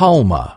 Halma